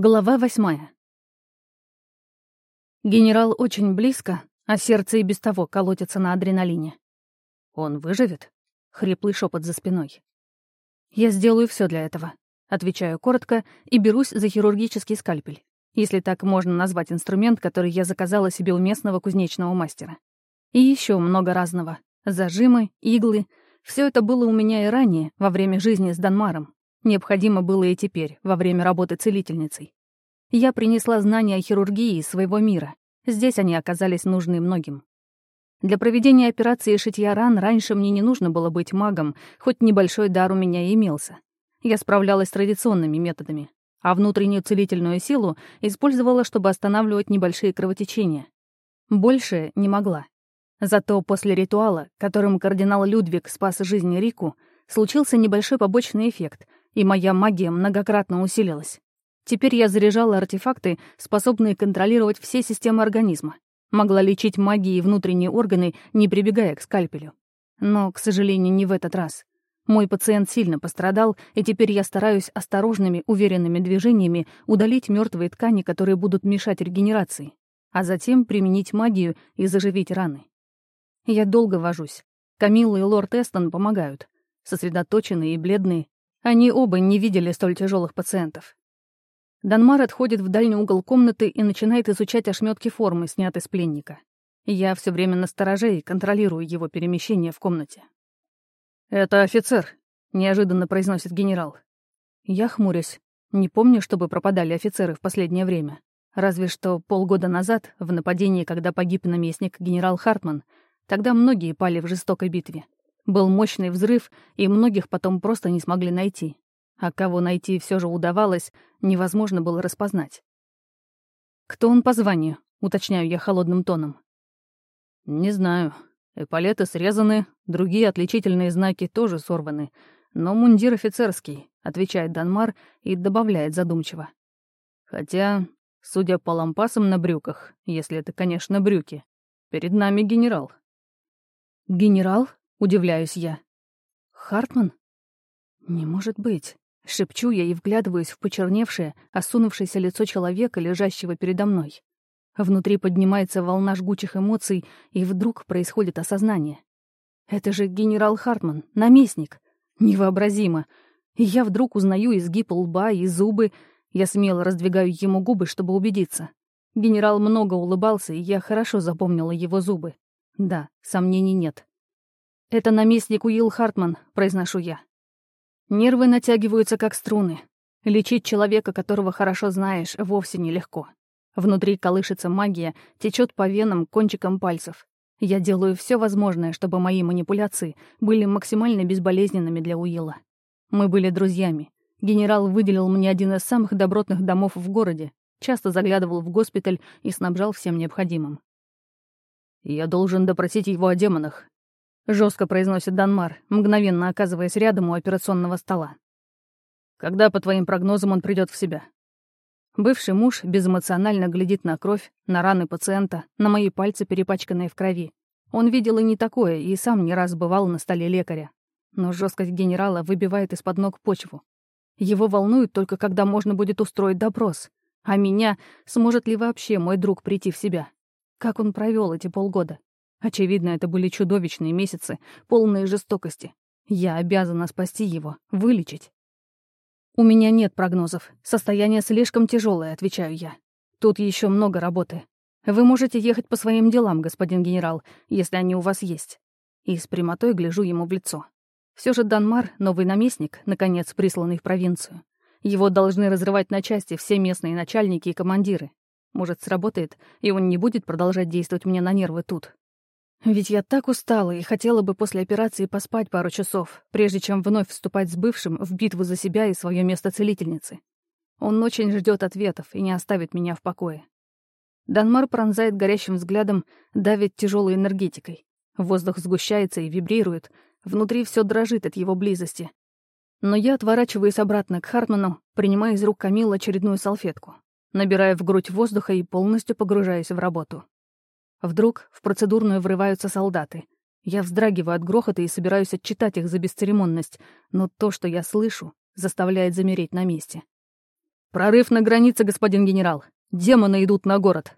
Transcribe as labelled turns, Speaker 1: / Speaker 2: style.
Speaker 1: Глава восьмая. Генерал очень близко, а сердце и без того колотится на адреналине. «Он выживет?» — хриплый шепот за спиной. «Я сделаю все для этого», — отвечаю коротко и берусь за хирургический скальпель, если так можно назвать инструмент, который я заказала себе у местного кузнечного мастера. И еще много разного. Зажимы, иглы. Все это было у меня и ранее, во время жизни с Данмаром, Необходимо было и теперь, во время работы целительницей. Я принесла знания о хирургии из своего мира. Здесь они оказались нужны многим. Для проведения операции шитья ран раньше мне не нужно было быть магом, хоть небольшой дар у меня и имелся. Я справлялась традиционными методами, а внутреннюю целительную силу использовала, чтобы останавливать небольшие кровотечения. Больше не могла. Зато после ритуала, которым кардинал Людвиг спас жизнь Рику, случился небольшой побочный эффект, и моя магия многократно усилилась. Теперь я заряжала артефакты, способные контролировать все системы организма. Могла лечить магией внутренние органы, не прибегая к скальпелю. Но, к сожалению, не в этот раз. Мой пациент сильно пострадал, и теперь я стараюсь осторожными, уверенными движениями удалить мертвые ткани, которые будут мешать регенерации, а затем применить магию и заживить раны. Я долго вожусь. Камилла и лорд Эстон помогают. Сосредоточенные и бледные, они оба не видели столь тяжелых пациентов. Данмар отходит в дальний угол комнаты и начинает изучать ошметки формы, снятой с пленника. Я все время на стороже и контролирую его перемещение в комнате. «Это офицер», — неожиданно произносит генерал. Я хмурюсь. Не помню, чтобы пропадали офицеры в последнее время. Разве что полгода назад, в нападении, когда погиб наместник генерал Хартман, тогда многие пали в жестокой битве. Был мощный взрыв, и многих потом просто не смогли найти. А кого найти все же удавалось, невозможно было распознать. «Кто он по званию?» — уточняю я холодным тоном. «Не знаю. Эполеты срезаны, другие отличительные знаки тоже сорваны. Но мундир офицерский», — отвечает Данмар и добавляет задумчиво. «Хотя, судя по лампасам на брюках, если это, конечно, брюки, перед нами генерал». «Генерал?» Удивляюсь я. Хартман? Не может быть. Шепчу я и вглядываюсь в почерневшее, осунувшееся лицо человека, лежащего передо мной. Внутри поднимается волна жгучих эмоций, и вдруг происходит осознание. Это же генерал Хартман, наместник. Невообразимо. И я вдруг узнаю изгиб лба и зубы. Я смело раздвигаю ему губы, чтобы убедиться. Генерал много улыбался, и я хорошо запомнила его зубы. Да, сомнений нет. «Это наместник Уилл Хартман», — произношу я. Нервы натягиваются, как струны. Лечить человека, которого хорошо знаешь, вовсе нелегко. Внутри колышется магия, течет по венам, кончикам пальцев. Я делаю все возможное, чтобы мои манипуляции были максимально безболезненными для Уилла. Мы были друзьями. Генерал выделил мне один из самых добротных домов в городе, часто заглядывал в госпиталь и снабжал всем необходимым. «Я должен допросить его о демонах», жестко произносит Данмар, мгновенно оказываясь рядом у операционного стола. Когда, по твоим прогнозам, он придет в себя? Бывший муж безэмоционально глядит на кровь, на раны пациента, на мои пальцы, перепачканные в крови. Он видел и не такое, и сам не раз бывал на столе лекаря. Но жесткость генерала выбивает из-под ног почву. Его волнует только, когда можно будет устроить допрос. А меня, сможет ли вообще мой друг прийти в себя? Как он провел эти полгода? Очевидно, это были чудовищные месяцы, полные жестокости. Я обязана спасти его, вылечить. У меня нет прогнозов. Состояние слишком тяжелое, отвечаю я. Тут еще много работы. Вы можете ехать по своим делам, господин генерал, если они у вас есть. И с прямотой гляжу ему в лицо. Все же Данмар — новый наместник, наконец присланный в провинцию. Его должны разрывать на части все местные начальники и командиры. Может, сработает, и он не будет продолжать действовать мне на нервы тут, ведь я так устала и хотела бы после операции поспать пару часов, прежде чем вновь вступать с бывшим в битву за себя и свое место целительницы. Он очень ждет ответов и не оставит меня в покое. Данмар пронзает горящим взглядом, давит тяжелой энергетикой. Воздух сгущается и вибрирует, внутри все дрожит от его близости. Но я отворачиваюсь обратно к Хартману, принимая из рук Камила очередную салфетку, набирая в грудь воздуха и полностью погружаясь в работу. Вдруг в процедурную врываются солдаты. Я вздрагиваю от грохота и собираюсь отчитать их за бесцеремонность, но то, что я слышу, заставляет замереть на месте. «Прорыв на границе, господин генерал. Демоны идут на город.